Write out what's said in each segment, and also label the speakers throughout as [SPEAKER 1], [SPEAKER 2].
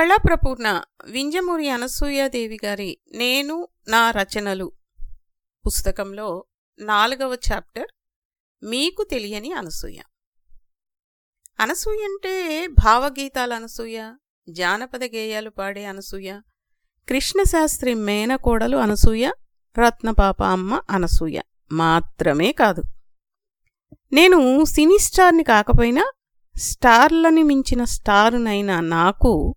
[SPEAKER 1] కళాప్రపూర్ణ వింజమూరి అనసూయాదేవి గారి నేను నా రచనలు. పుస్తకంలో నాలుగవ చాప్టర్ మీకు తెలియని అనసూయ. అనసూయ అంటే భావగీతాల అనసూయ జానపద గేయాలు పాడే అనసూయ కృష్ణశాస్త్రి మేనకోడలు అనసూయ రత్నపాప అమ్మ అనసూయ. మాత్రమే కాదు. నేను సినీ స్టార్ని కాకపోయినా స్టార్లని మించిన స్టారునైన నాకు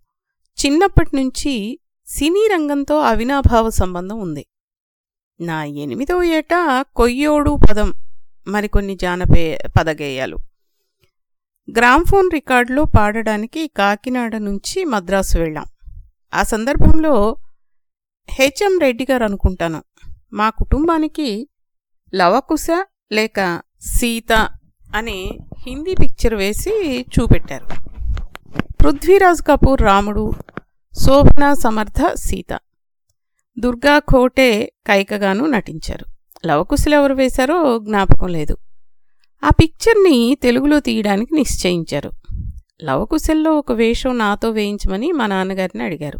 [SPEAKER 1] చిన్నప్పటి నుంచి సినీ రంగంతో అవినాభావ సంబంధం ఉంది. నా ఎనిమిదో ఏట కొయ్యోడు పదం మరికొన్ని జానపే పదగేయాలు. గ్రామ్ఫోన్ రికార్డులో పాడడానికి కాకినాడ నుంచి మద్రాసు వెళ్ళాం. ఆ సందర్భంలో హెచ్ఎం రెడ్డి గారు అనుకుంటాను మా కుటుంబానికి లవకుశ లేక సీత అనే హిందీ పిక్చర్ వేసి చూపెట్టారు. పృథ్వీరాజ్ కపూర్ రాముడు శోభనా సమర్థ సీత. దుర్గా ఖోటే కైకగాను నటించారు. లవకుశలు ఎవరు వేశారో జ్ఞాపకం లేదు. ఆ పిక్చర్ని తెలుగులో తీయడానికి నిశ్చయించారు. లవకుశల్లో ఒక వేషం నాతో వేయించమని మా నాన్నగారిని అడిగారు.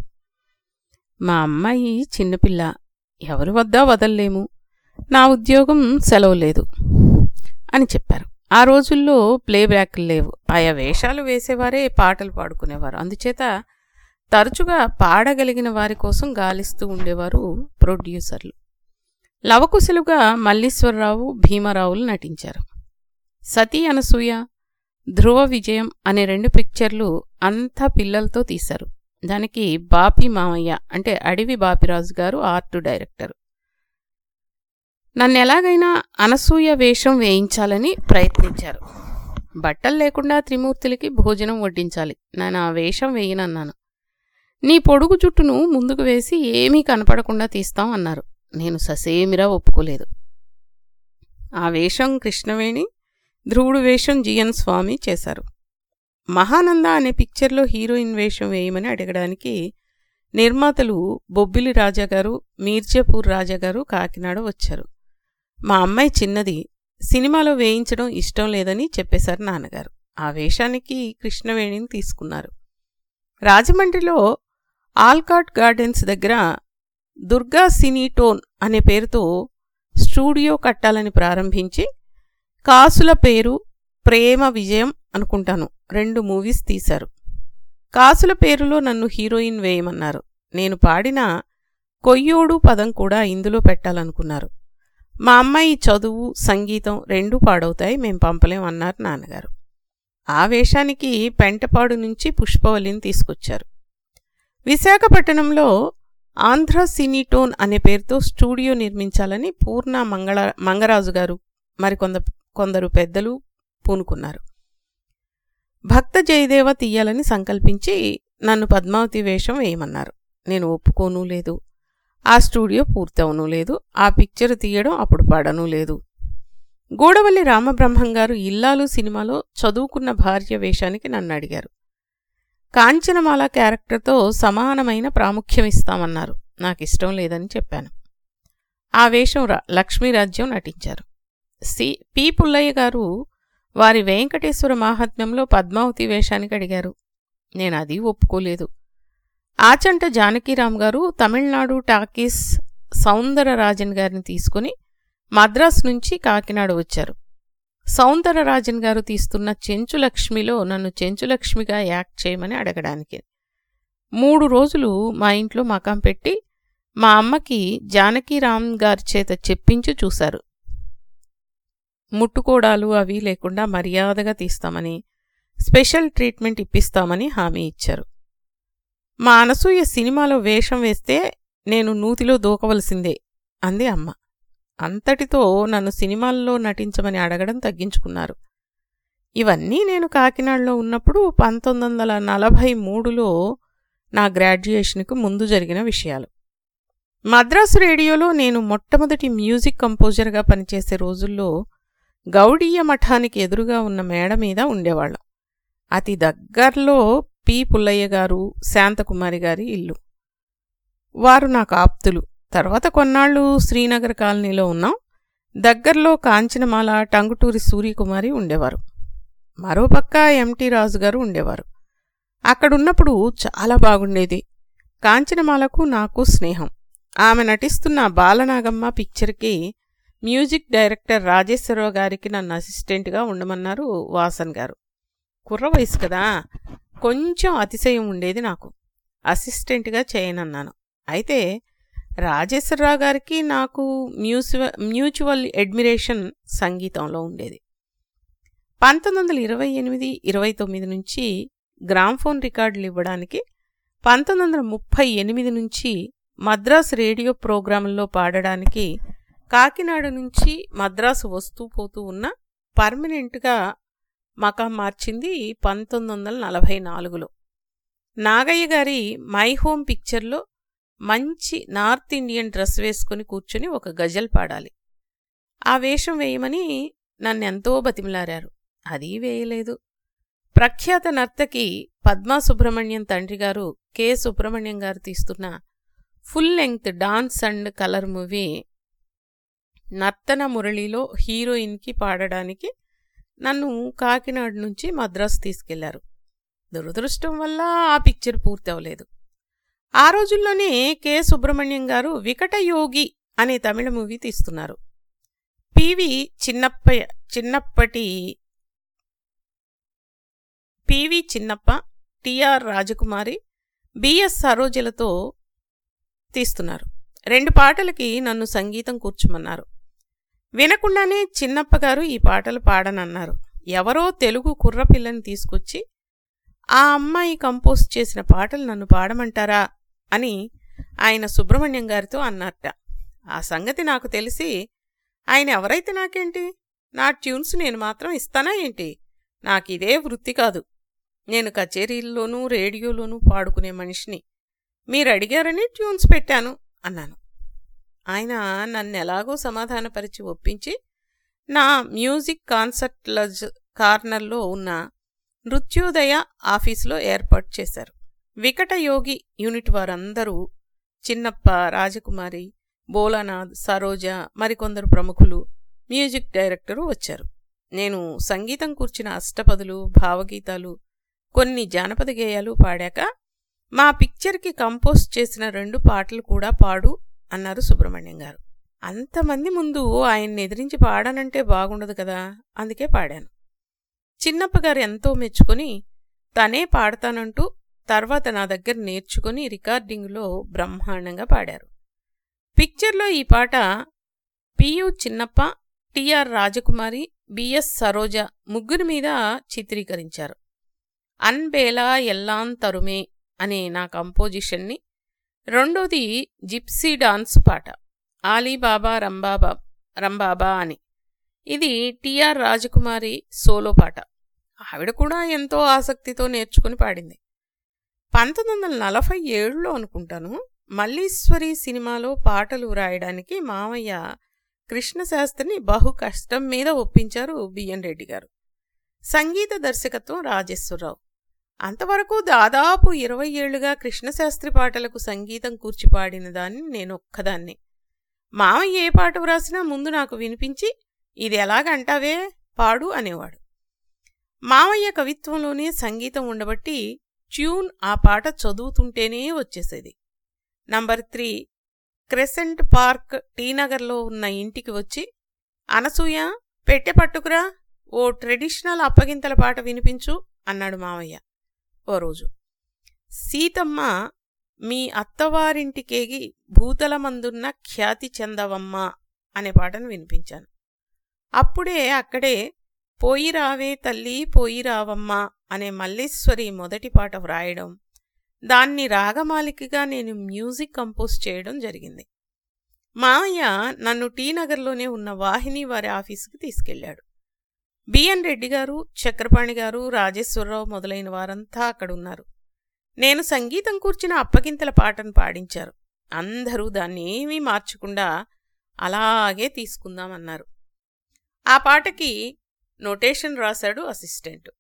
[SPEAKER 1] మా అమ్మాయి చిన్నపిల్ల ఎవరి వద్ద వదల్లేము. నా ఉద్యోగం సెలవు లేదు అని చెప్పారు. ఆ రోజుల్లో ప్లేబ్యాక్లు లేవు. ఆయా వేషాలు వేసేవారే పాటలు పాడుకునేవారు. అందుచేత తరచుగా పాడగలిగిన వారి కోసం గాలిస్తూ ఉండేవారు ప్రొడ్యూసర్లు. లవకుశలుగా మల్లీశ్వరరావు భీమారావులు నటించారు. సతీ అనసూయ ధ్రువ విజయం అనే రెండు పిక్చర్లు అంతా పిల్లలతో తీశారు. దానికి బాపి మామయ్య అంటే అడవి బాపిరాజు గారు ఆర్ట్ డైరెక్టర్. నన్ను ఎలాగైనా అనసూయ వేషం వేయించాలని ప్రయత్నించారు. బట్టలు లేకుండా త్రిమూర్తులకి భోజనం వడ్డించాలి. నేను ఆ వేషం వేయనన్నాను. నీ పొడుగు జుట్టును ముందుకు వేసి ఏమీ కనపడకుండా తీస్తాం అన్నారు. నేను ససేమిరా ఒప్పుకోలేదు. ఆ వేషం కృష్ణవేణి ధ్రువుడు వేషం జిఎన్ స్వామి చేశారు. మహానంద అనే పిక్చర్లో హీరోయిన్ వేషం వేయమని అడగడానికి నిర్మాతలు బొబ్బిలి రాజాగారు మీర్జాపూర్ రాజాగారు కాకినాడ వచ్చారు. మా అమ్మాయి చిన్నది సినిమాలో వేయించడం ఇష్టం లేదని చెప్పేశారు నాన్నగారు. ఆ వేషానికి కృష్ణవేణిని తీసుకున్నారు. రాజమండ్రిలో ఆల్కాట్ గార్డెన్స్ దగ్గర దుర్గా సినీ టోన్ అనే పేరుతో స్టూడియో కట్టాలని ప్రారంభించి కాసుల పేరు ప్రేమ విజయం అనుకుంటాను రెండు మూవీస్ తీశారు. కాసుల పేరులో నన్ను హీరోయిన్ వేయమన్నారు. నేను పాడిన కొయ్యోడు పదం కూడా ఇందులో పెట్టాలనుకున్నారు. మా అమ్మాయి చదువు సంగీతం రెండూ పాడవుతాయి మేం పంపలేం అన్నారు నాన్నగారు. ఆ వేషానికి పెంటపాడు నుంచి పుష్పవల్లిని తీసుకొచ్చారు. విశాఖపట్నంలో ఆంధ్ర సినీటోన్ అనే పేరుతో స్టూడియో నిర్మించాలని పూర్ణ మంగళ మంగరాజు గారు మరికొంద కొందరు పెద్దలు పూనుకున్నారు. భక్త జయదేవ తీయాలని సంకల్పించి నన్ను పద్మావతి వేషం వేయమన్నారు. నేను ఒప్పుకోనూ లేదు. ఆ స్టూడియో పూర్తవనూ లేదు ఆ పిక్చర్ తీయడం అప్పుడు పడనూ లేదు. గూడవల్లి రామబ్రహ్మం గారు ఇల్లాలు సినిమాలో చదువుకున్న భార్య వేషానికి నన్ను అడిగారు. కాంచనమాల క్యారెక్టర్తో సమానమైన ప్రాముఖ్యం ఇస్తామన్నారు. నాకు ఇష్టం లేదని చెప్పాను. ఆ వేషం రా లక్ష్మీరాజ్యం నటించారు. సి. పి. పుల్లయ్య గారు వారి వెంకటేశ్వర మాహాత్మ్యంలో పద్మావతి వేషానికి అడిగారు. నేను అది ఒప్పుకోలేదు. ఆచంట జానకీరామ్ గారు తమిళనాడు టాకీస్ సౌందరరాజన్ గారిని తీసుకుని మద్రాసు నుంచి కాకినాడ వచ్చారు. సౌందరరాజన్ గారు తీస్తున్న చెంచులక్ష్మిలో నన్ను చెంచులక్ష్మిగా యాక్ట్ చేయమని అడగడానికి. మూడు రోజులు మా ఇంట్లో మకాం పెట్టి మా అమ్మకి జానకీరామ్ గారి చేత చెప్పించి చూశారు. ముట్టుకోడాలు అవి లేకుండా మర్యాదగా తీస్తామని స్పెషల్ ట్రీట్మెంట్ ఇప్పిస్తామని హామీ ఇచ్చారు. మా అనసూయ సినిమాలో వేషం వేస్తే నేను నూతిలో దూకవలసిందే అంది అమ్మ. అంతటితో నన్ను సినిమాల్లో నటించమని అడగడం తగ్గించుకున్నారు. ఇవన్నీ నేను కాకినాడలో ఉన్నప్పుడు పంతొమ్మిది వందల నలభై మూడులో నా గ్రాడ్యుయేషన్కు ముందు జరిగిన విషయాలు. మద్రాసు రేడియోలో నేను మొట్టమొదటి మ్యూజిక్ కంపోజర్గా పనిచేసే రోజుల్లో గౌడీయ మఠానికి ఎదురుగా ఉన్న మేడ మీద ఉండేవాళ్ళం. అతి దగ్గర్లో పి. పుల్లయ్య గారు శాంతకుమారి గారి ఇల్లు. వారు నాకు ఆప్తులు. తర్వాత కొన్నాళ్ళు శ్రీనగర్ కాలనీలో ఉన్నాం. దగ్గర్లో కాంచనమాల టంగుటూరి సూర్యకుమారి ఉండేవారు. మరోపక్క ఎంటీ రాజు గారు ఉండేవారు. అక్కడున్నప్పుడు చాలా బాగుండేది. కాంచనమాలకు నాకు స్నేహం. ఆమె నటిస్తున్న బాలనాగమ్మ పిక్చర్కి మ్యూజిక్ డైరెక్టర్ రాజేశ్వరరావు గారికి నన్ను అసిస్టెంట్గా ఉండమన్నారు వాసన్ గారు. కుర్ర వయసు కదా! కొంచెం అతిశయం ఉండేది నాకు. అసిస్టెంట్గా చేయనన్నాను. అయితే రాజేశ్వరరావు గారికి నాకు మ్యూచువ మ్యూచువల్ అడ్మిరేషన్ సంగీతంలో ఉండేది. పంతొమ్మిది వందల ఇరవై ఎనిమిది ఇరవై తొమ్మిది నుంచి గ్రామ్ఫోన్ రికార్డులు ఇవ్వడానికి పంతొమ్మిది వందల ముప్పై ఎనిమిది నుంచి మద్రాస్ రేడియో ప్రోగ్రాంల్లో పాడడానికి కాకినాడ నుంచి మద్రాసు వస్తూ పోతూ ఉన్న పర్మనెంట్గా మకాం మార్చింది పంతొమ్మిది వందల నలభై నాలుగులో. నాగయ్య గారి మై హోమ్ పిక్చర్లో మంచి నార్త్ ఇండియన్ డ్రెస్ వేసుకుని కూర్చుని ఒక గజల్ పాడాలి. ఆ వేషం వేయమని నన్నెంతో బతిమలారారు. అదీ వేయలేదు. ప్రఖ్యాత నర్తకి పద్మా సుబ్రహ్మణ్యం తండ్రి గారు కె సుబ్రహ్మణ్యం గారు తీస్తున్న full length dance and colour movie Nartana మురళిలో హీరోయిన్కి పాడడానికి నన్ను కాకినాడ నుంచి మద్రాసు తీసుకెళ్ళారు. దురదృష్టం వల్ల ఆ పిక్చర్ పూర్తి అవ్వలేదు ఆ రోజుల్లోనే కె. సుబ్రహ్మణ్యం గారు వికటయోగి అనే తమిళ మూవీ తీస్తున్నారు. పివి చిన్నప్ప చిన్నప్పటి పివి చిన్నప్ప టిఆర్ రాజకుమారి బిఎస్ సరోజలతో తీస్తున్నారు. రెండు పాటలకి నన్ను సంగీతం కూర్చోమన్నారు. వినకుండానే చిన్నప్పగారు ఈ పాటలు పాడనన్నారు. ఎవరో తెలుగు కుర్రపిల్లని తీసుకొచ్చి ఆ అమ్మాయి కంపోజ్ చేసిన పాటలు నన్ను పాడమంటారా? అని ఆయన సుబ్రహ్మణ్యం గారితో అన్నట్ట ఆ సంగతి నాకు తెలిసి ఆయన ఎవరైతే నాకేంటి? నా ట్యూన్స్ నేను మాత్రం ఇస్తానా ఏంటి? నాకిదే వృత్తి కాదు. నేను కచేరీల్లోనూ రేడియోలోనూ పాడుకునే మనిషిని. మీరు అడిగారని ట్యూన్స్ పెట్టాను అన్నాను. ఆయన నన్ను ఎలాగో సమాధానపరిచి ఒప్పించి నా మ్యూజిక్ కాన్సర్ట్ల కార్నర్లో ఉన్న నృత్యోదయ ఆఫీసులో ఏర్పాటు చేశారు. వికటయోగి యూనిట్ వారందరూ చిన్నప్ప రాజకుమారి బోలానాథ్ సరోజ మరికొందరు ప్రముఖులు మ్యూజిక్ డైరెక్టరు వచ్చారు. నేను సంగీతం కూర్చిన అష్టపదులు భావగీతాలు కొన్ని జానపద గేయాలు పాడాక మా పిక్చర్కి కంపోజ్ చేసిన రెండు పాటలు కూడా పాడు అన్నారు సుబ్రహ్మణ్యం గారు. అంతమంది ముందు ఆయన్ని ఎదిరించి పాడానంటే బాగుండదు కదా? అందుకే పాడాను. చిన్నప్పగారు ఎంతో మెచ్చుకొని తనే పాడతానంటూ తర్వాత నా దగ్గర నేర్చుకుని రికార్డింగ్లో బ్రహ్మాండంగా పాడారు. పిక్చర్లో ఈ పాట పియు చిన్నప్ప టిఆర్ రాజకుమారి బిఎస్ సరోజ ముగ్గురి మీద చిత్రీకరించారు. అన్బేలా ఎల్లాన్ తరుమే అనే నా కంపోజిషన్ని రెండోది జిప్సీ డాన్స్ పాట. ఆలీబాబా రంబాబా రంబాబా అని. ఇది టిఆర్ రాజకుమారి సోలో పాట. ఆవిడ కూడా ఎంతో ఆసక్తితో నేర్చుకుని పాడింది. పంతొమ్మిది వందల నలభై ఏడులో అనుకుంటాను మల్లీశ్వరి సినిమాలో పాటలు వ్రాయడానికి మామయ్య కృష్ణశాస్త్రిని బహు కష్టం మీద ఒప్పించారు బిఎన్ రెడ్డి గారు. సంగీత దర్శకత్వం రాజేశ్వరరావు. అంతవరకు దాదాపు ఇరవై ఏళ్ళుగా కృష్ణశాస్త్రి పాటలకు సంగీతం కూర్చిపాడిన దాన్ని నేనొక్కదాన్ని. మామయ్య ఏ పాట వ్రాసినా ముందు నాకు వినిపించి ఇది ఎలాగంటావే? పాడు అనేవాడు. మామయ్య కవిత్వంలోనే సంగీతం ఉండబట్టి ట్యూన్ ఆ పాట చదువుతుంటేనే వచ్చేసేది. నంబర్ త్రీ క్రెసెంట్ పార్క్ టీనగర్లో ఉన్న ఇంటికి వచ్చి అనసూయ పెట్టె పట్టుకురా ఓ ట్రెడిషనల్ అప్పగింతల పాట వినిపించు అన్నాడు మామయ్య ఓ రోజు. సీతమ్మ మీ అత్తవారింటికేగి భూతలమందున్న ఖ్యాతి చెందవమ్మ అనే పాటను వినిపించాను. అప్పుడే అక్కడే పోయి రావే తల్లి పోయి అనే మల్లేశ్వరి మొదటి పాట వ్రాయడం దాన్ని రాగమాలికగా నేను మ్యూజిక్ కంపోజ్ చేయడం జరిగింది. మామయ్య నన్ను టీనగర్లోనే ఉన్న వాహిని వారి ఆఫీసుకి తీసుకెళ్ళాడు బిఎన్ రెడ్డి గారు చక్రపాణి గారు రాజేశ్వరరావు మొదలైన వారంతా అక్కడున్నారు. నేను సంగీతం కూర్చిన అప్పగింతల పాటను పాడించారు. అందరూ దాన్ని ఏమీ మార్చకుండా అలాగే తీసుకుందామన్నారు. ఆ పాటకి నోటేషన్ రాశాడు అసిస్టెంట్.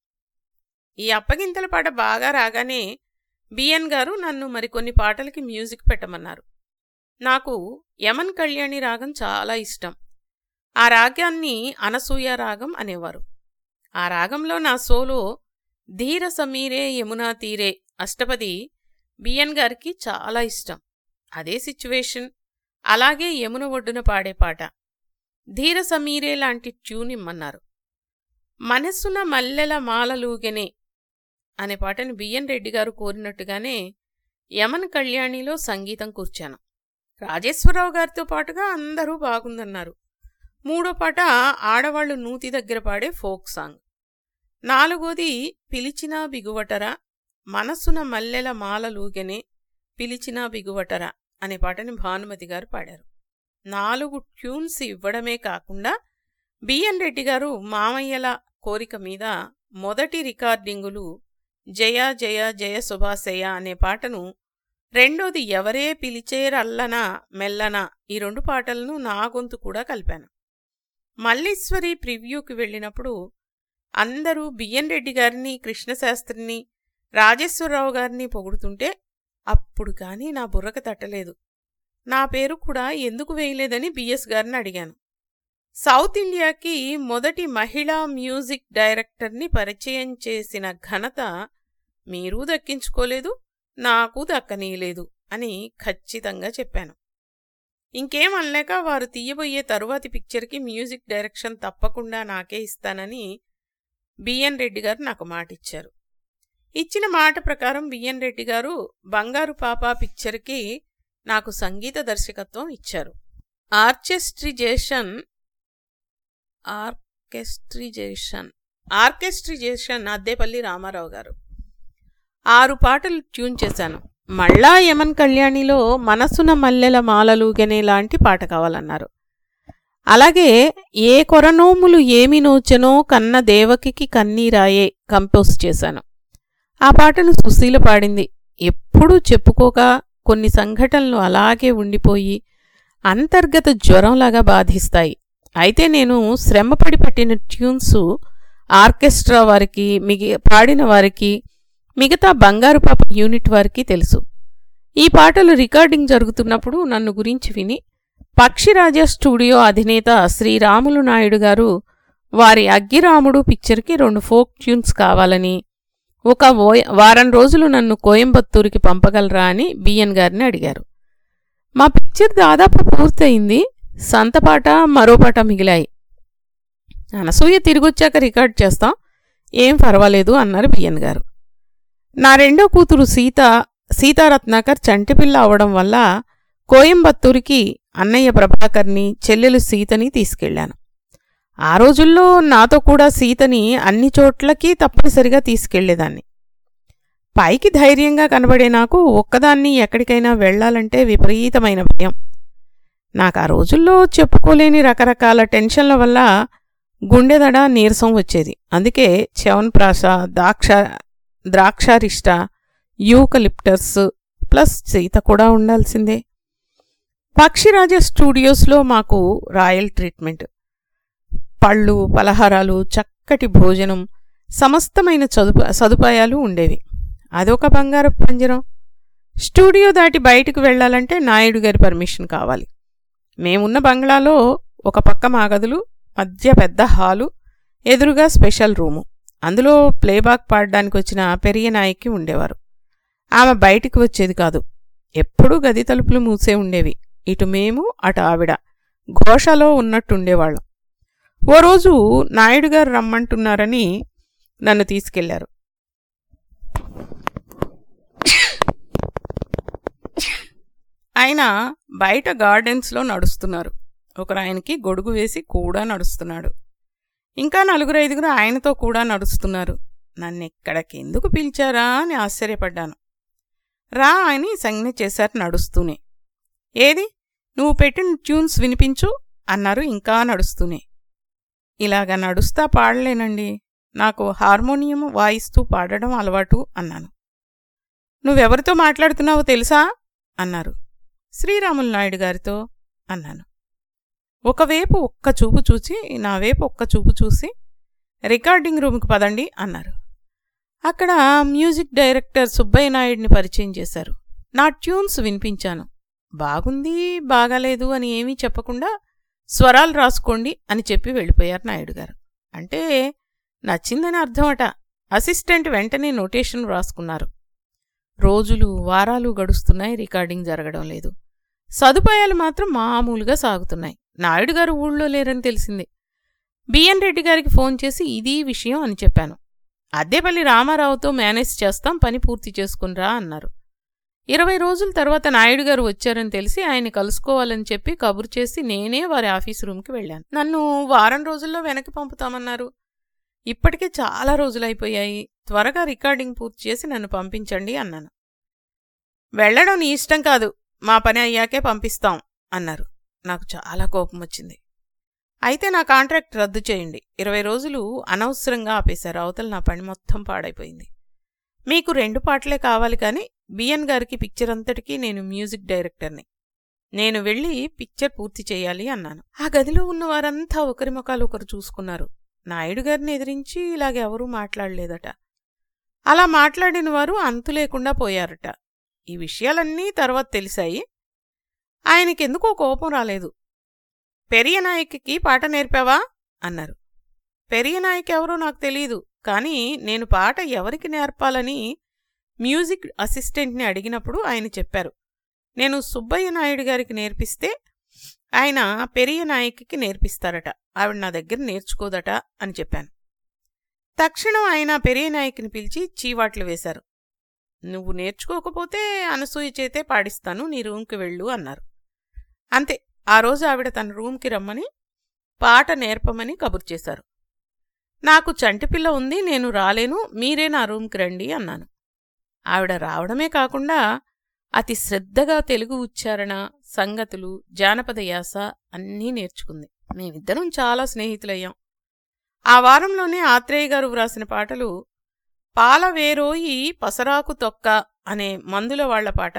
[SPEAKER 1] ఈ అప్పగింతల పాట బాగా రాగానే బిఎన్ గారు నన్ను మరికొన్ని పాటలకి మ్యూజిక్ పెట్టమన్నారు. నాకు యమన్ కళ్యాణి రాగం చాలా ఇష్టం. ఆ రాగాన్ని అనసూయ రాగం అనేవారు. ఆ రాగంలో నా సోలో ధీర సమీరే యమునా తీరే అష్టపది బిఎన్ గారికి చాలా ఇష్టం. అదే సిచ్యువేషన్. అలాగే యమున ఒడ్డున పాడే పాట. ధీర సమీరే లాంటి ట్యూన్ ఇమ్మన్నారు. మనస్సున మల్లెల మాలలూగెనే అనే పాటని బిఎన్ రెడ్డి గారు కోరినట్టుగానే యమన్ కళ్యాణిలో సంగీతం కూర్చాను. రాజేశ్వరరావు గారితో పాటుగా అందరూ బాగుందన్నారు. మూడో పాట ఆడవాళ్ళు నూతి దగ్గర పాడే ఫోక్ సాంగ్. నాలుగోది పిలిచినా బిగువటరా మనస్సున మల్లెల మాలలూగెనే పిలిచినా బిగువటరా అనే పాటని భానుమతి గారు పాడారు. నాలుగు ట్యూన్స్ ఇవ్వడమే కాకుండా బిఎన్ రెడ్డి గారు మామయ్యల కోరిక మీద మొదటి రికార్డింగులు జయ జయ జయ శుభాశయ అనే పాటను రెండోది ఎవరే పిలిచేరల్లనా మెల్లనా ఈ రెండు పాటలను నా గొంతు కూడా కలిపాను. మల్లీశ్వరి ప్రివ్యూకి వెళ్ళినప్పుడు అందరూ బిఎన్ రెడ్డి గారిని కృష్ణశాస్త్రిని రాజేశ్వరరావు గారిని పొగుడుతుంటే అప్పుడు కానీ నా బుర్రకు తట్టలేదు. నా పేరు కూడా ఎందుకు వేయలేదని బిఎస్ గారిని అడిగాను. సౌత్ ఇండియాకి మొదటి మహిళా మ్యూజిక్ డైరెక్టర్ని పరిచయం చేసిన ఘనత మీరూ దక్కించుకోలేదు నాకు దక్కనీయలేదు అని ఖచ్చితంగా చెప్పాను. ఇంకేం అనలేక వారు తీయబోయే తరువాతి పిక్చర్కి మ్యూజిక్ డైరెక్షన్ తప్పకుండా నాకే ఇస్తానని బిఎన్ రెడ్డి గారు నాకు మాటిచ్చారు. ఇచ్చిన మాట ప్రకారం బిఎన్ రెడ్డి గారు బంగారు పాప పిక్చర్కి నాకు సంగీత దర్శకత్వం ఇచ్చారు. ఆర్కెస్ట్రిజేషన్ ఆర్కెస్ట్రిజేషన్ ఆర్కెస్ట్రిజేషన్ అద్దేపల్లి రామారావు గారు. ఆరు పాటలు ట్యూన్ చేశాను. మళ్ళా యమన్ కళ్యాణిలో మనసున మల్లెల మాలలూగనే లాంటి పాట కావాలన్నారు. అలాగే ఏ కొరనోములు ఏమి నోచెనో కన్న దేవకికి కన్నీరాయే కంపోజ్ చేశాను. ఆ పాటను సుశీల పాడింది. ఎప్పుడూ చెప్పుకోక కొన్ని సంఘటనలు అలాగే ఉండిపోయి అంతర్గత జ్వరంలాగా బాధిస్తాయి. అయితే నేను శ్రమపడి పట్టిన ట్యూన్స్ ఆర్కెస్ట్రా వారికి మిగి పాడిన వారికి మిగతా బంగారు పాప యూనిట్ వారికి తెలుసు. ఈ పాటలు రికార్డింగ్ జరుగుతున్నప్పుడు నన్ను గురించి విని పక్షిరాజ స్టూడియో అధినేత శ్రీరాములు నాయుడు గారు వారి అగ్గిరాముడు పిక్చర్కి రెండు ఫోక్ ట్యూన్స్ కావాలని ఒక వారం రోజులు నన్ను కోయంబత్తూరుకి పంపగలరా అని బిఎన్ గారిని అడిగారు. మా పిక్చర్ దాదాపు పూర్తయింది సంతపాట మరో పాట మిగిలాయి. అనసూయ తిరిగొచ్చాక రికార్డ్ చేస్తాం ఏం పర్వాలేదు అన్నారు బిఎన్ గారు. నా రెండో కూతురు సీత సీతారత్నాకర్ చంటిపిల్ల అవడం వల్ల కోయంబత్తూరుకి అన్నయ్య ప్రభాకర్ని చెల్లెలు సీతని తీసుకెళ్ళాను ఆ రోజుల్లో నాతో కూడా సీతని అన్ని చోట్లకి తప్పనిసరిగా తీసుకెళ్ళేదాన్ని పైకి ధైర్యంగా కనబడే నాకు ఒక్కదాన్ని ఎక్కడికైనా వెళ్ళాలంటే విపరీతమైన భయం. నాకు ఆ రోజుల్లో చెప్పుకోలేని రకరకాల టెన్షన్ల వల్ల గుండెదడ నీరసం వచ్చేది. అందుకే చవన్ప్రాస దాక్ష ద్రాక్షారిష్ట యూకలిప్టర్స్ ప్లస్ సీత కూడా ఉండాల్సిందే. పక్షిరాజ స్టూడియోస్లో మాకు రాయల్ ట్రీట్మెంట్. పళ్ళు పలహారాలు చక్కటి భోజనం సమస్తమైన చదుప సదుపాయాలు ఉండేవి. అదొక బంగారు పంజరం. స్టూడియో దాటి బయటకు వెళ్ళాలంటే నాయుడు గారి పర్మిషన్ కావాలి. మేమున్న బంగ్లాలో ఒక పక్క మా గదులు మధ్య పెద్ద హాలు ఎదురుగా స్పెషల్ రూము. అందులో ప్లేబాక్ పాడడానికి వచ్చిన పెరియ నాయకి ఉండేవారు. ఆమె బయటికి వచ్చేది కాదు. ఎప్పుడూ గది తలుపులు మూసే ఉండేవి. ఇటు మేము అటు ఆవిడ. ఘోషలో ఉన్నట్టుండేవాళ్ళం. ఓ రోజు నాయుడు గారు రమ్మంటున్నారని నన్ను తీసుకెళ్ళారు. ఆయన బయట గార్డెన్స్లో నడుస్తున్నారు. ఒకరు ఆయనకి గొడుగు వేసి కూడా నడుస్తున్నాడు. ఇంకా నలుగురు ఐదుగురు ఆయనతో కూడా నడుస్తున్నారు. నన్నెక్కడికి ఎందుకు పిలిచారా అని ఆశ్చర్యపడ్డాను. రా అని సంజ్ఞ చేశారు నడుస్తూనే. ఏది? నువ్వు పెట్టిన ట్యూన్స్ వినిపించు అన్నారు ఇంకా నడుస్తూనే. ఇలాగ నడుస్తా పాడలేనండి. నాకు హార్మోనియం వాయిస్తూ పాడడం అలవాటు అన్నాను. నువ్వెవరితో మాట్లాడుతున్నావో తెలుసా? అన్నారు. శ్రీరాములు నాయుడు గారితో అన్నాను. ఒకవేపు ఒక్క చూపు చూచి నా వైపు ఒక్క చూపు చూసి రికార్డింగ్ రూమ్కి పదండి అన్నారు. అక్కడ మ్యూజిక్ డైరెక్టర్ సుబ్బయ్య నాయుడిని పరిచయం చేశారు. నా ట్యూన్స్ వినిపించాను. బాగుంది బాగాలేదు అని ఏమీ చెప్పకుండా స్వరాలు రాసుకోండి అని చెప్పి వెళ్ళిపోయారు నాయుడు గారు. అంటే నచ్చిందని అర్థమట. అసిస్టెంట్ వెంటనే నోటేషన్ రాసుకున్నారు. రోజులు వారాలు గడుస్తున్నాయి రికార్డింగ్ జరగడం లేదు. సదుపాయాలు మాత్రం మామూలుగా సాగుతున్నాయి. నాయుడు గారు ఊళ్ళో లేరని తెలిసింది. బిఎన్ రెడ్డి గారికి ఫోన్ చేసి ఇదీ విషయం అని చెప్పాను. అద్దెపల్లి రామారావుతో మేనేజ్ చేస్తాం పని పూర్తి చేసుకునిరా అన్నారు. ఇరవై రోజుల తర్వాత నాయుడు గారు వచ్చారని తెలిసి ఆయన్ని కలుసుకోవాలని చెప్పి కబురు చేసి నేనే వారి ఆఫీస్ రూమ్కి వెళ్ళాను. నన్ను వారం రోజుల్లో వెనక్కి పంపుతామన్నారు. ఇప్పటికే చాలా రోజులైపోయాయి. త్వరగా రికార్డింగ్ పూర్తి చేసి నన్ను పంపించండి అన్నాను. వెళ్ళడం నీ ఇష్టం కాదు. మా పని అయ్యాకే పంపిస్తాం అన్నారు. నాకు చాలా కోపం వచ్చింది అయితే నా కాంట్రాక్ట్ రద్దు చేయండి. ఇరవై రోజులు అనవసరంగా ఆపేశారు. అవతల నా పని మొత్తం పాడైపోయింది. మీకు రెండు పాటలే కావాలి కానీ బిఎన్ గారికి పిక్చర్ అంతటికీ నేను మ్యూజిక్ డైరెక్టర్ని. నేను వెళ్ళి పిక్చర్ పూర్తి చేయాలి అన్నాను. ఆ గదిలో ఉన్న వారంతా ఒకరి ముఖాలు ఒకరు చూసుకున్నారు. నాయుడు గారిని ఎదిరించి ఇలాగెవరూ మాట్లాడలేదట. అలా మాట్లాడిన వారు అంతు లేకుండా పోయారట. ఈ విషయాలన్నీ తర్వాత తెలిసాయి. ఆయనకెందుకో కోపం రాలేదు. పెరియ నాయక్కి పాట నేర్పావా? అన్నారు. పెరియ నాయక్ ఎవరో నాకు తెలియదు కానీ నేను పాట ఎవరికి నేర్పాలని మ్యూజిక్ అసిస్టెంట్ని అడిగినప్పుడు ఆయన చెప్పారు. నేను సుబ్బయ్య నాయుడు గారికి నేర్పిస్తే ఆయన పెరియ నాయక్కి నేర్పిస్తారట ఆవిడ నా దగ్గర నేర్చుకోదట అని చెప్పాను. తక్షణం ఆయన పెరియ నాయక్ని పిలిచి చీవాట్లు వేశారు. నువ్వు నేర్చుకోకపోతే అనసూయ చేతే పాడిస్తాను నీ రూమ్కి వెళ్ళు అన్నారు. అంతే ఆ రోజు ఆవిడ తన రూమ్కి రమ్మని పాట నేర్పమని కబురు చేశారు. నాకు చంటిపిల్ల ఉంది నేను రాలేను మీరే నా రూమ్కి రండి అన్నాను. ఆవిడ రావడమే కాకుండా అతి శ్రద్ధగా తెలుగు ఉచ్చారణ సంగతులు జానపద యాస అన్నీ నేర్చుకుంది. మేమిద్దరం చాలా స్నేహితులయ్యాం. ఆ వారంలోనే ఆత్రేయ గారు వ్రాసిన పాటలు పాలవేరోయి పసరాకు తొక్క అనే మందుల వాళ్ళ పాట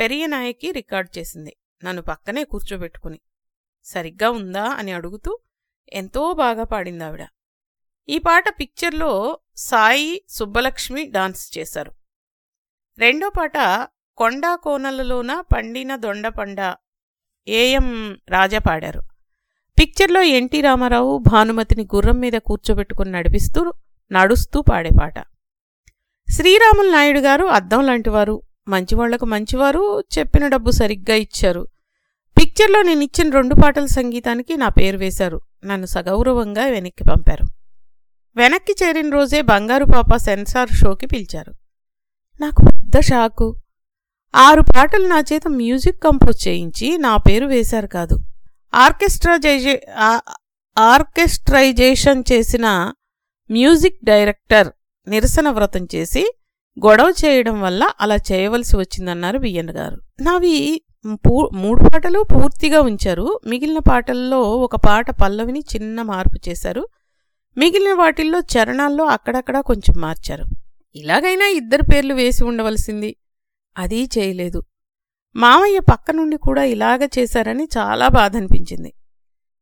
[SPEAKER 1] పెరియనాయకి రికార్డ్ చేసింది. నన్ను పక్కనే కూర్చోబెట్టుకుని. సరిగ్గా ఉందా అని అడుగుతూ ఎంతో బాగా పాడిందావిడ. ఈ పాట పిక్చర్లో సాయి సుబ్బలక్ష్మి డాన్స్ చేశారు. రెండో పాట కొండా కోనలలోన పండిన దొండపండ ఏఎం రాజా పాడారు. పిక్చర్లో ఎన్టీ రామారావు భానుమతిని గుర్రం మీద కూర్చోబెట్టుకుని నడిపిస్తూ నడుస్తూ పాడే పాట. శ్రీరాములు నాయుడు గారు అద్దం లాంటివారు మంచివాళ్ళకు మంచివారు చెప్పిన డబ్బు సరిగ్గా ఇచ్చారు. పిక్చర్లో నేను ఇచ్చిన రెండు పాటల సంగీతానికి నా పేరు వేశారు. నన్ను సగౌరవంగా వెనక్కి పంపారు. వెనక్కి చేరిన రోజే బంగారు పాప సెన్సార్ షోకి పిలిచారు. నాకు పెద్ద షాకు. ఆరు పాటలు నా చేత మ్యూజిక్ కంపోజ్ చేయించి నా పేరు వేశారు కాదు. ఆర్కెస్ట్రాజైజే ఆర్కెస్ట్రైజేషన్ చేసిన మ్యూజిక్ డైరెక్టర్ నిరసన వ్రతం చేసి గొడవ చేయడం వల్ల అలా చేయవలసి వచ్చిందన్నారు బియ్యన్ గారు. నావి మూడు పాటలు పూర్తిగా ఉంచారు. మిగిలిన పాటల్లో ఒక పాట పల్లవిని చిన్న మార్పు చేశారు. మిగిలిన వాటిల్లో చరణాల్లో అక్కడక్కడ కొంచెం మార్చారు. ఇలాగైనా ఇద్దరు పేర్లు వేసి ఉండవలసింది. అదీ చేయలేదు. మామయ్య పక్క నుండి కూడా ఇలాగ చేశారని చాలా బాధ అనిపించింది.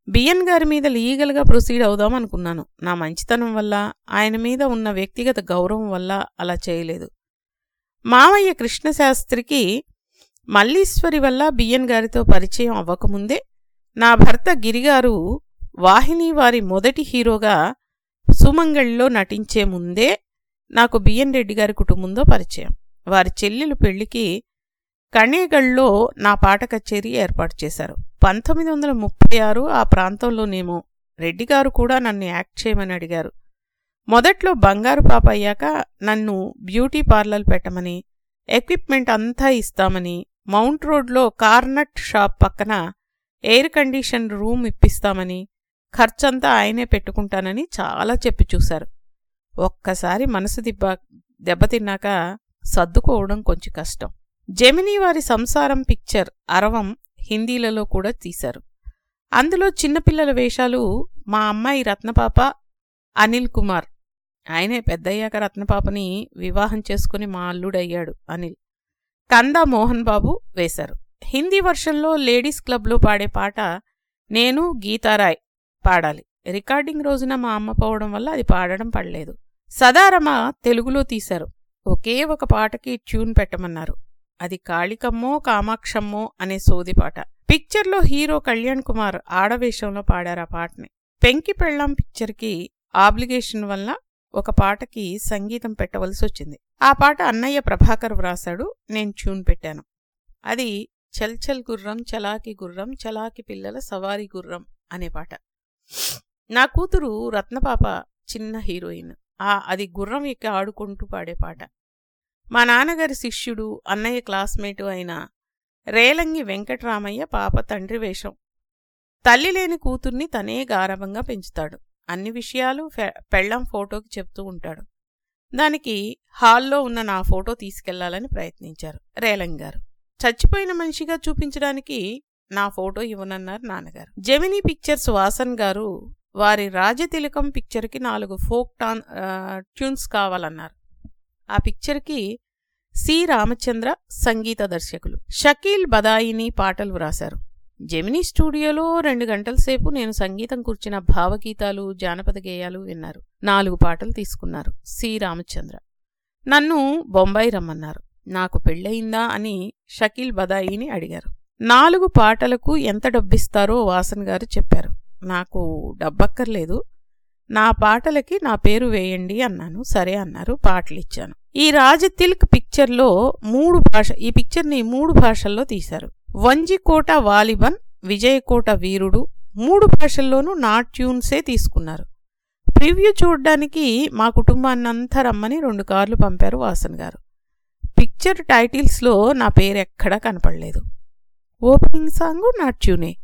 [SPEAKER 1] బిఎన్ గారి మీద లీగల్గా ప్రొసీడ్ అవుదాం అనుకున్నాను. నా మంచితనం వల్ల ఆయన మీద ఉన్న వ్యక్తిగత గౌరవం వల్ల అలా చేయలేదు. మామయ్య కృష్ణశాస్త్రికి మల్లీశ్వరి వల్ల బిఎన్ గారితో పరిచయం అవ్వకముందే నా భర్త గిరిగారు వాహిని వారి మొదటి హీరోగా సుమంగళ్ళలో నటించే ముందే నాకు బిఎన్ రెడ్డి గారి కుటుంబంతో పరిచయం. వారి చెల్లెలు పెళ్ళికి కణేగళ్ళలో నా పాట కచేరీ ఏర్పాటు చేశారు. పంతొమ్మిది వందల ముప్పై ఆరు ఆ ప్రాంతంలోనేమో రెడ్డిగారు కూడా నన్ను యాక్ట్ చేయమని అడిగారు. మొదట్లో బంగారు పాప అయ్యాక నన్ను బ్యూటీ పార్లర్ పెట్టమని ఎక్విప్మెంట్ అంతా ఇస్తామని మౌంట్ రోడ్లో కార్నట్ షాప్ పక్కన ఎయిర్ కండిషన్ రూమ్ ఇప్పిస్తామని ఖర్చంతా ఆయనే పెట్టుకుంటానని చాలా చెప్పి చూశారు. ఒక్కసారి మనసు దిబ్బ దెబ్బతిన్నాక సర్దుకోవడం కొంచెం కష్టం. జెమినీ వారి సంసారం పిక్చర్ అరవం హిందీలలో కూడా తీశారు. అందులో చిన్నపిల్లల వేషాలు మా అమ్మాయి రత్నపాప అనిల్ కుమార్. ఆయనే పెద్దయ్యాక రత్నపాపని వివాహం చేసుకుని మా అల్లుడయ్యాడు అనిల్. కందా మోహన్ బాబు వేశారు. హిందీ వర్షన్లో లేడీస్ క్లబ్లో పాడే పాట నేను గీతారాయ్ పాడాలి. రికార్డింగ్ రోజున మా అమ్మ పోవడం వల్ల అది పాడడం పడలేదు. సదారమ తెలుగులో తీశారు. ఒకే ఒక పాటకి ట్యూన్ పెట్టమన్నారు. అది కాళికమ్మో కామాక్షమ్మో అనే సోది పాట. పిక్చర్లో హీరో కళ్యాణ్ కుమార్ ఆడవేషంలో పాడారు ఆ పాటని. పెంకి పెళ్ళాం పిక్చర్కి ఆబ్లిగేషన్ వల్ల ఒక పాటకి సంగీతం పెట్టవలసి వచ్చింది ఆ పాట అన్నయ్య ప్రభాకర్ వ్రాసాడు నేను ట్యూన్ పెట్టాను. అది చల్ చల్ గుర్రం చలాకి గుర్రం చలాకి పిల్లల సవారి గుర్రం అనే పాట. నా కూతురు రత్నపాప చిన్న హీరోయిన్. ఆ అది గుర్రం ఎక్కి ఆడుకుంటూ పాడే పాట. మా నాన్నగారి శిష్యుడు అన్నయ్య క్లాస్మేటు అయిన రేలంగి వెంకట్రామయ్య పాప తండ్రి వేషం. తల్లి లేని కూతుర్ని తనే గారవంగా పెంచుతాడు. అన్ని విషయాలు పెళ్ళం ఫోటోకి చెప్తూ ఉంటాడు. దానికి హాల్లో ఉన్న నా ఫోటో తీసుకెళ్ళాలని ప్రయత్నించారు రేలంగ్ గారు. చచ్చిపోయిన మనిషిగా చూపించడానికి నా ఫోటో ఇవ్వనన్నారు నాన్నగారు. జెమినీ పిక్చర్స్ వాసన్ గారు వారి రాజతిలకం పిక్చర్కి నాలుగు ఫోక్ టాన్ ట్యూన్స్ కావాలన్నారు. ఆ పిక్చర్కి సి రామచంద్ర సంగీత దర్శకులు. షకీల్ బదాయిని పాటలు వ్రాశారు. జెమినీ స్టూడియోలో రెండు గంటల సేపు నేను సంగీతం కూర్చిన భావగీతాలు జానపద గేయాలు విన్నారు. నాలుగు పాటలు తీసుకున్నారు. సి. రామచంద్ర. నన్ను బొంబాయి రమ్మన్నారు. నాకు పెళ్ళయిందా అని షకీల్ బదాయిని అడిగారు. నాలుగు పాటలకు ఎంత డబ్బిస్తారో వాసన్ గారు చెప్పారు. నాకు డబ్బక్కర్లేదు. నా పాటలకి నా పేరు వేయండి అన్నాను. సరే అన్నారు. పాటలు ఇచ్చాను ఈ రాజతిల్క్ పిక్చర్లో మూడు భాష ఈ పిక్చర్ని మూడు భాషల్లో తీశారు. వంజికోట వాలిబన్ విజయకోట వీరుడు మూడు భాషల్లోనూ నా ట్యూన్సే తీసుకున్నారు. ప్రివ్యూ చూడడానికి మా కుటుంబాన్నంతా రమ్మని రెండు కార్లు పంపారు వాసన్ గారు. పిక్చర్ టైటిల్స్లో నా పేరు ఎక్కడా కనపడలేదు. ఓపెనింగ్ సాంగ్ నా ట్యూనే.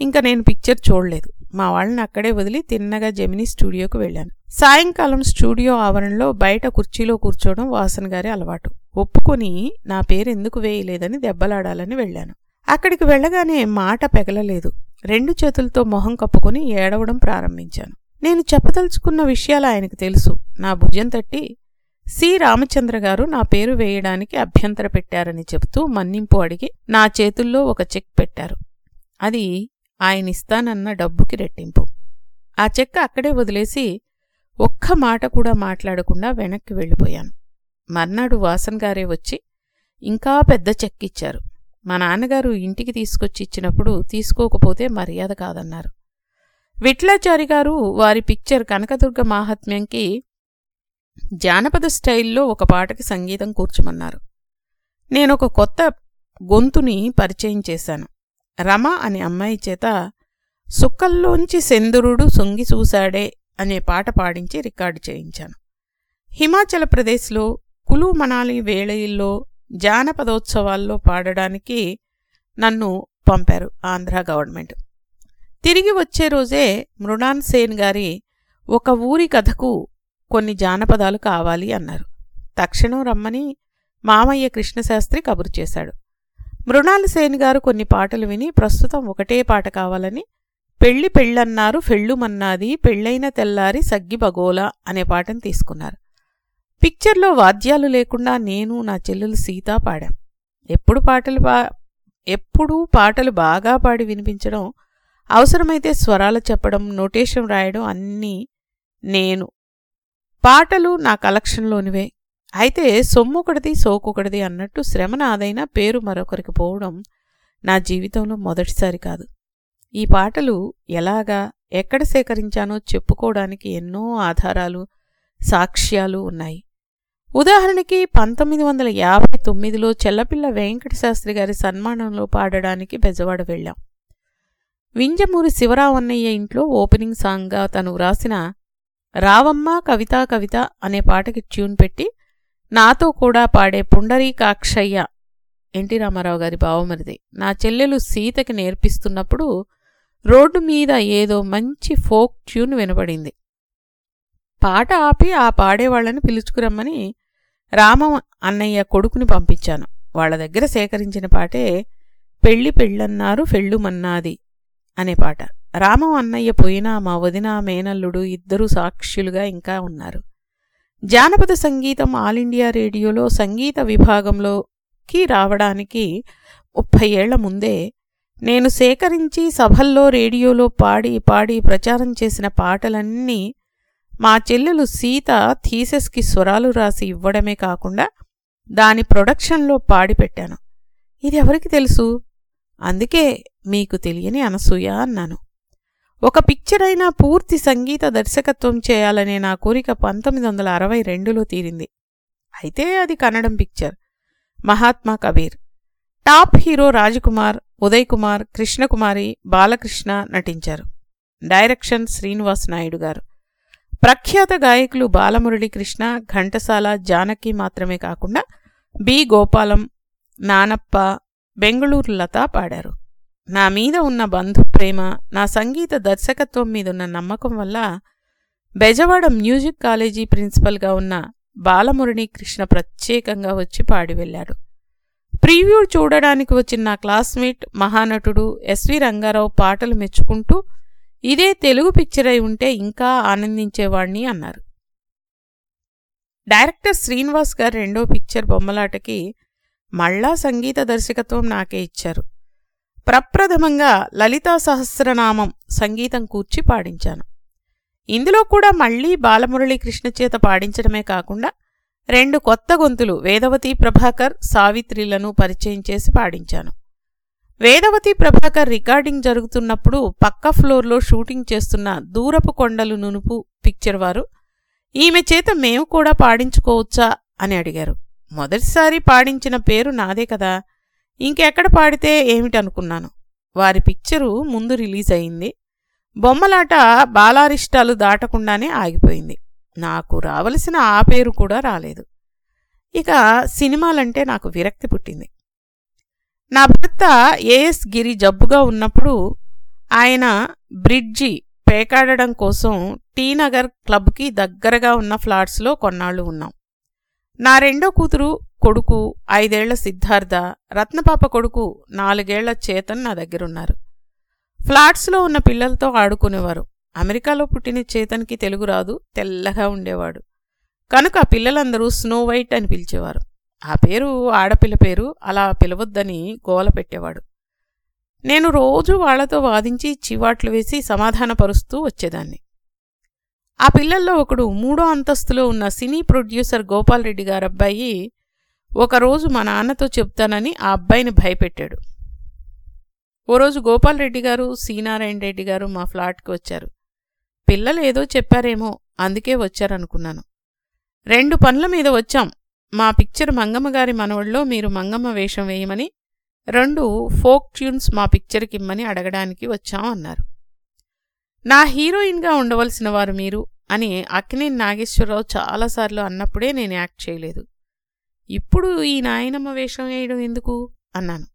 [SPEAKER 1] ఇంకా నేను పిక్చర్ చూడలేదు. మా వాళ్ళని అక్కడే వదిలి తిన్నగా జెమినీ స్టూడియోకి వెళ్ళాను. సాయంకాలం స్టూడియో ఆవరణలో బయట కుర్చీలో కూర్చోవడం వాసన్ గారి అలవాటు. ఒప్పుకొని నా పేరు ఎందుకు వేయలేదని దెబ్బలాడాలని వెళ్ళాను. అక్కడికి వెళ్ళగానే మాట పెగలలేదు. రెండు చేతులతో మొహం కప్పుకొని ఏడవడం ప్రారంభించాను. నేను చెప్పదలుచుకున్న విషయాలు ఆయనకు తెలుసు. నా భుజం తట్టి సి. రామచంద్ర గారు నా పేరు వేయడానికి అభ్యంతర పెట్టారని చెబుతూ మన్నింపు అడిగి నా చేతుల్లో ఒక చెక్ పెట్టారు. అది ఆయన ఇస్తానన్న డబ్బుకి రెట్టింపు. ఆ చెక్క అక్కడే వదిలేసి ఒక్క మాట కూడా మాట్లాడకుండా వెనక్కి వెళ్ళిపోయాను. మర్నాడు వాసన్ గారే వచ్చి ఇంకా పెద్ద చెక్ ఇచ్చారు మా నాన్నగారు ఇంటికి తీసుకొచ్చి ఇచ్చినప్పుడు తీసుకోకపోతే మర్యాద కాదన్నారు. విట్లాచారి గారు వారి పిక్చర్ కనకదుర్గ మాహాత్మ్యంకి జానపద స్టైల్లో ఒక పాటకి సంగీతం కూర్చోమన్నారు. నేనొక కొత్త గొంతుని పరిచయం చేశాను. రమ అనే అమ్మాయి చేత సుక్కల్లోంచి సెందురుడు సొంగి చూశాడే అనే పాట పాడించి రికార్డు చేయించాను. హిమాచల్ ప్రదేశ్లో కులు మనాలి వేళయిల్లో జానపదోత్సవాల్లో పాడడానికి నన్ను పంపారు ఆంధ్ర గవర్నమెంట్. తిరిగి వచ్చే రోజే మృణాన్ సేన్ గారి ఒక ఊరి కథకు కొన్ని జానపదాలు కావాలి అన్నారు. తక్షణం రమ్మని మామయ్య కృష్ణశాస్త్రి కబురు చేశాడు. మృణాల సేన్ గారు కొన్ని పాటలు విని ప్రస్తుతం ఒకటే పాట కావాలని పెళ్ళి పెళ్ళన్నారు ఫెళ్ళుమన్నాది పెళ్ళైన తెల్లారి సగ్గి బగోలా అనే పాటను తీసుకున్నారు. పిక్చర్లో వాద్యాలు లేకుండా నేను నా చెల్లెలు సీత పాడాం. ఎప్పుడు పాటలు బా ఎప్పుడూ పాటలు బాగా పాడి వినిపించడం అవసరమైతే స్వరాలు చెప్పడం నోటేషన్ రాయడం అన్నీ నేను. పాటలు నా కలెక్షన్లోనివే. అయితే సొమ్మొకటిది సోకొకటిది అన్నట్టు శ్రమ నాదైనా పేరు మరొకరికి పోవడం నా జీవితంలో మొదటిసారి కాదు. ఈ పాటలు ఎలాగా ఎక్కడ సేకరించానో చెప్పుకోవడానికి ఎన్నో ఆధారాలు సాక్ష్యాలు ఉన్నాయి. ఉదాహరణకి పంతొమ్మిది వందల యాభై తొమ్మిదిలో చెల్లపిల్ల వెంకటశాస్త్రి గారి సన్మానంలో పాడడానికి బెజవాడ వెళ్ళాం. వింజమూరి శివరావన్నయ్య ఇంట్లో ఓపెనింగ్ సాంగ్గా తను వ్రాసిన రావమ్మ కవిత కవిత అనే పాటకి ట్యూన్ పెట్టి నాతో కూడా పాడే పుండరీకాక్షయ్య ఎన్టీ రామారావు గారి భావమరిది నా చెల్లెలు సీతకి నేర్పిస్తున్నప్పుడు రోడ్డు మీద ఏదో మంచి ఫోక్ ట్యూన్ వినపడింది. పాట ఆపి ఆ పాడేవాళ్ళను పిలుచుకురమ్మని రామం అన్నయ్య కొడుకుని పంపించాను. వాళ్ళ దగ్గర సేకరించిన పాటే పెళ్ళి పెళ్ళన్నారు ఫెళ్ళుమన్నాది అనే పాట. రామం అన్నయ్య పోయినా మా వదిన మేనల్లుడు ఇద్దరూ సాక్షులుగా ఇంకా ఉన్నారు. జానపద సంగీతం ఆల్ ఇండియా రేడియోలో సంగీత విభాగంలోకి రావడానికి ముప్పై ఏళ్ళ ముందే నేను సేకరించి సభల్లో రేడియోలో పాడి పాడి ప్రచారం చేసిన పాటలన్నీ మా చెల్లెలు సీత థీసెస్కి స్వరాలు రాసి ఇవ్వడమే కాకుండా దాని ప్రొడక్షన్లో పాడి పెట్టాను. ఇది ఎవరికి తెలుసు? అందుకే మీకు తెలియని అనసూయ అన్నాను. ఒక పిక్చర్ అయినా పూర్తి సంగీత దర్శకత్వం చేయాలనే నా కోరిక పంతొమ్మిది వందల అరవై రెండులో తీరింది. అయితే అది కన్నడం picture Mahatma Kabir. Top hero Rajkumar Uday Kumar Krishnakumari Balakrishna నటించారు. డైరెక్షన్ శ్రీనివాస్ నాయుడు గారు. ప్రఖ్యాత గాయకులు బాలమురళి కృష్ణ ఘంటసాల జానకి మాత్రమే కాకుండా బి. గోపాలం నానప్ప బెంగుళూరు లత పాడారు. నా మీద ఉన్న ప్రేమ నా సంగీత దర్శకత్వం మీదున్న నమ్మకం వల్ల బెజవాడ మ్యూజిక్ కాలేజీ ప్రిన్సిపల్గా ఉన్న బాలమురళి కృష్ణ ప్రత్యేకంగా వచ్చి పాడి వెళ్ళాడు. ప్రీవ్యూ చూడడానికి వచ్చిన నా క్లాస్మేట్ మహానటుడు ఎస్వి రంగారావు పాటలు మెచ్చుకుంటూ ఇదే తెలుగు పిక్చర్ అయి ఉంటే ఇంకా ఆనందించేవాణ్ణి అన్నారు. డైరెక్టర్ శ్రీనివాస్ గారు రెండో పిక్చర్ బొమ్మలాటకి మళ్ళా సంగీత దర్శకత్వం నాకే ఇచ్చారు. ప్రప్రథమంగా లలితా సహస్రనామం సంగీతం కూర్చి పాడించాను. ఇందులో కూడా మళ్ళీ బాలమురళీకృష్ణ చేత పాడించడమే కాకుండా రెండు కొత్త గొంతులు వేదవతి ప్రభాకర్ సావిత్రిలను పరిచయం చేసి పాడించాను. వేదవతి ప్రభాకర్ రికార్డింగ్ జరుగుతున్నప్పుడు పక్క ఫ్లోర్లో షూటింగ్ చేస్తున్న దూరపు కొండలు నునుపు పిక్చర్ వారు ఈమె చేత మేము కూడా పాడించుకోవచ్చా? అని అడిగారు. మొదటిసారి పాడించిన పేరు నాదే కదా ఇంకెక్కడ పాడితే ఏమిటనుకున్నాను. వారి పిక్చరు ముందు రిలీజ్ అయింది బొమ్మలాట బాలారిష్టాలు దాటకుండానే ఆగిపోయింది. నాకు రావలసిన ఆ పేరు కూడా రాలేదు. ఇక సినిమాలంటే నాకు విరక్తి పుట్టింది. నా భర్త ఏఎస్ గిరి జబ్బుగా ఉన్నప్పుడు ఆయన బ్రిడ్జి పేకాడడం కోసం టీనగర్ క్లబ్కి దగ్గరగా ఉన్న ఫ్లాట్స్లో కొన్నాళ్ళు ఉన్నాం. నా రెండో కూతురు కొడుకు ఐదేళ్ళ సిద్ధార్థ రత్నపాప కొడుకు నాలుగేళ్ళ చేతన్ నా దగ్గరున్నారు. ఫ్లాట్స్లో ఉన్న పిల్లలతో ఆడుకునేవారు. అమెరికాలో పుట్టిన చేతన్కి తెలుగు రాదు తెల్లగా ఉండేవాడు. కనుక పిల్లలందరూ స్నో వైట్ అని పిలిచేవారు. ఆ పేరు ఆడపిల్ల పేరు అలా పిలవద్దని గోల పెట్టేవాడు. నేను రోజు వాళ్ళతో వాదించి చివాట్లు వేసి సమాధానపరుస్తూ వచ్చేదాన్ని. ఆ పిల్లల్లో ఒకడు మూడో అంతస్తులో ఉన్న సినీ ప్రొడ్యూసర్ గోపాల్ రెడ్డి గారబ్బాయి ఒకరోజు మా నాన్నతో చెప్తానని ఆ అబ్బాయిని భయపెట్టాడు. ఓ రోజు గోపాల్ రెడ్డి గారు సీనారాయణ రెడ్డి గారు మా ఫ్లాట్కి వచ్చారు. పిల్లలు ఏదో చెప్పారేమో అందుకే వచ్చారనుకున్నాను. రెండు పనుల మీద వచ్చాం. మా పిక్చర్ మంగమ్మ గారి మనవడిలో మీరు మంగమ్మ వేషం వేయమని రెండు ఫోక్ ట్యూన్స్ మా పిక్చర్కి ఇమ్మని అడగడానికి వచ్చాం అన్నారు. నా హీరోయిన్గా ఉండవలసిన వారు మీరు అని అక్కినేని నాగేశ్వరరావు చాలాసార్లు అన్నప్పుడే నేను యాక్ట్ చేయలేదు. ఇప్పుడు ఈ నాయనమ్మ వేషం వేయడం ఎందుకు? అన్నాను.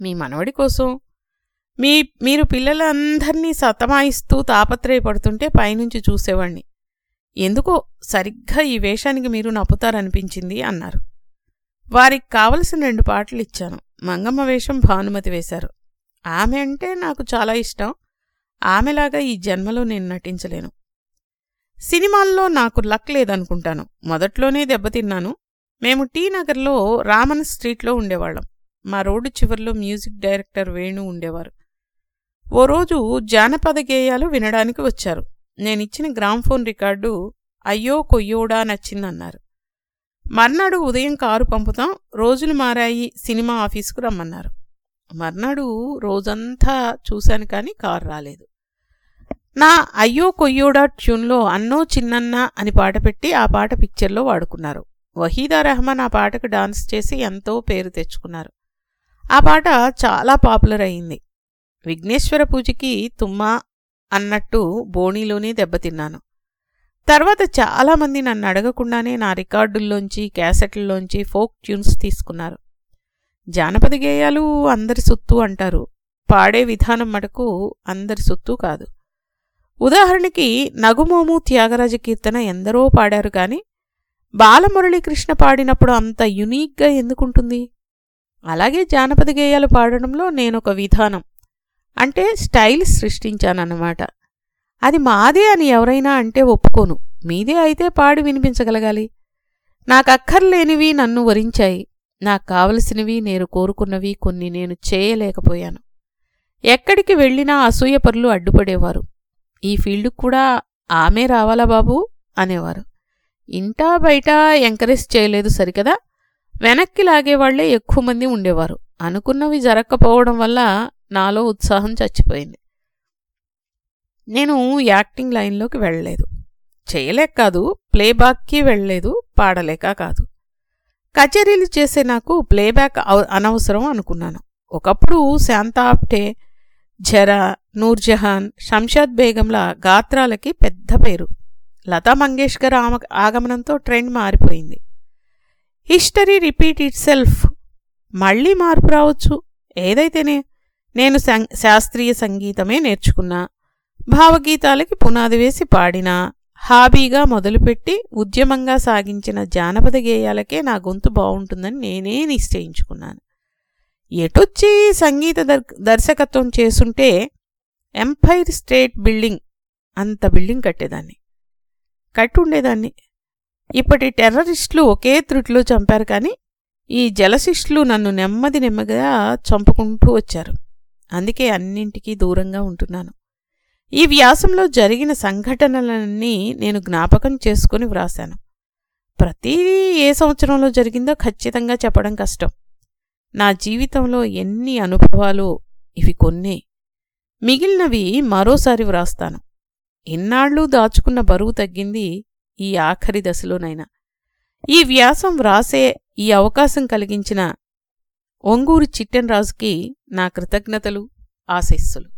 [SPEAKER 1] మీ మనవడి కోసం. మీ మీరు పిల్లలందరినీ సతమాయిస్తూ తాపత్రయపడుతుంటే పైనుంచి చూసేవాణ్ణి. ఎందుకో సరిగ్గా ఈ వేషానికి మీరు నప్పుతారనిపించింది అన్నారు. వారికి కావలసిన రెండు పాటలు ఇచ్చాను మంగమ్మ వేషం భానుమతి వేశారు. ఆమె అంటే నాకు చాలా ఇష్టం. ఆమెలాగా ఈ జన్మలో నేను నటించలేను. సినిమాల్లో నాకు లక్ లేదనుకుంటాను. మొదట్లోనే దెబ్బతిన్నాను. మేము టీ నగర్లో రామన్ స్ట్రీట్లో ఉండేవాళ్ళం. మా రోడ్డు చివర్లో మ్యూజిక్ డైరెక్టర్ వేణు ఉండేవారు. ఓ రోజు జానపద గేయాలు వినడానికి వచ్చారు. నేనిచ్చిన గ్రామ్ఫోన్ రికార్డు అయ్యో కొయ్యోడా నచ్చిందన్నారు. మర్నాడు ఉదయం కారు పంపుతాం. రోజులు మారాయి. సినిమా ఆఫీసుకు రమ్మన్నారు. మర్నాడు రోజంతా చూశాను కానీ కారు రాలేదు. నా అయ్యో కొయ్యోడా ట్యూన్లో అన్నో చిన్నన్న అని పాట పెట్టి ఆ పాట పిక్చర్లో వాడుకున్నారు. వహీదా రెహమాన్ ఆ పాటకు డాన్స్ చేసి ఎంతో పేరు తెచ్చుకున్నారు. ఆ పాట చాలా పాపులర్ అయింది. విఘ్నేశ్వర పూజకి తుమ్మా అన్నట్టు బోణీలోనే దెబ్బతిన్నాను. తర్వాత చాలామంది నన్ను అడగకుండానే నా రికార్డుల్లోంచి క్యాసెట్లలోంచి ఫోక్ ట్యూన్స్ తీసుకున్నారు. జానపద గేయాలు అందరి సొత్తు అంటారు. పాడే విధానం మటుకు అందరి సొత్తు కాదు. ఉదాహరణకి నగుమోము త్యాగరాజ కీర్తన ఎందరో పాడారు కానీ బాలమురళీకృష్ణ పాడినప్పుడు అంత యునీక్గా ఎందుకుంటుంది? అలాగే జానపద గేయాలు పాడడంలో నేనొక విధానం. అంటే స్టైల్ సృష్టించానన్నమాట. అది మాదే అని ఎవరైనా అంటే ఒప్పుకోను. మీదే అయితే పాడి వినిపించగలగాలి. నాకు అక్కర్లేనివి నన్ను వరించాయి. నాకు కావలసినవి నేను కోరుకున్నవి కొన్ని నేను చేయలేకపోయాను. ఎక్కడికి వెళ్ళినా అసూయపరులు అడ్డుపడేవారు. ఈ ఫీల్డ్కు కూడా ఆమె రావాలా బాబూ? అనేవారు. ఇంటా బయట ఎంకరేజ్ చేయలేదు సరికదా? వెనక్కి లాగేవాళ్ళే ఎక్కువ మంది ఉండేవారు. అనుకున్నవి జరగకపోవడం వల్ల నాలో ఉత్సాహం చచ్చిపోయింది. నేను యాక్టింగ్ లైన్లోకి వెళ్ళలేదు. చేయలేక కాదు ప్లేబ్యాక్కి వెళ్ళలేదు పాడలేక కాదు. కచేరీలు చేసే నాకు ప్లేబ్యాక్ అనవసరం అనుకున్నాను. ఒకప్పుడు శాంత ఆప్టే జరా నూర్జహాన్ షంషాద్ బేగంల గాత్రాలకి పెద్ద పేరు. లతా మంగేష్కర్ ఆమ ఆగమనంతో ట్రెండ్ మారిపోయింది. హిస్టరీ రిపీట్ ఇట్ సెల్ఫ్ మళ్ళీ మార్పు రావచ్చు. ఏదైతేనే నేను శాస్త్రీయ సంగీతమే నేర్చుకున్నా. భావగీతాలకి పునాది వేసి పాడినా. హాబీగా మొదలుపెట్టి ఉద్యమంగా సాగించిన జానపద గేయాలకే నా గొంతు బాగుంటుందని నేనే నిశ్చయించుకున్నాను. ఎటొచ్చి సంగీత దర్ దర్శకత్వం చేసుంటే ఎంపైర్ స్టేట్ బిల్డింగ్ అంత బిల్డింగ్ కట్టేదాన్ని. కట్టి ఉండేదాన్ని ఇప్పటి టెర్రరిస్టులు ఒకే త్రుటిలో చంపారు కానీ ఈ జలశిష్టులు నన్ను నెమ్మది నెమ్మదిగా చంపుకుంటూ వచ్చారు. అందుకే అన్నింటికీ దూరంగా ఉంటున్నాను. ఈ వ్యాసంలో జరిగిన సంఘటనలన్నీ నేను జ్ఞాపకం చేసుకుని వ్రాశాను. ప్రతిదీ ఏ సంవత్సరంలో జరిగిందో ఖచ్చితంగా చెప్పడం కష్టం. నా జీవితంలో ఎన్ని అనుభవాలు ఇవి కొన్ని. మిగిలినవి మరోసారి వ్రాస్తాను. ఇన్నాళ్ళు దాచుకున్న బరువు తగ్గింది ఈ ఆఖరి దశలోనైనా. ఈ వ్యాసం వ్రాసే ఈ అవకాశం కలిగించిన ఒంగూరు చిట్టెన్ రాజుకి నా కృతజ్ఞతలు ఆశీస్సులు.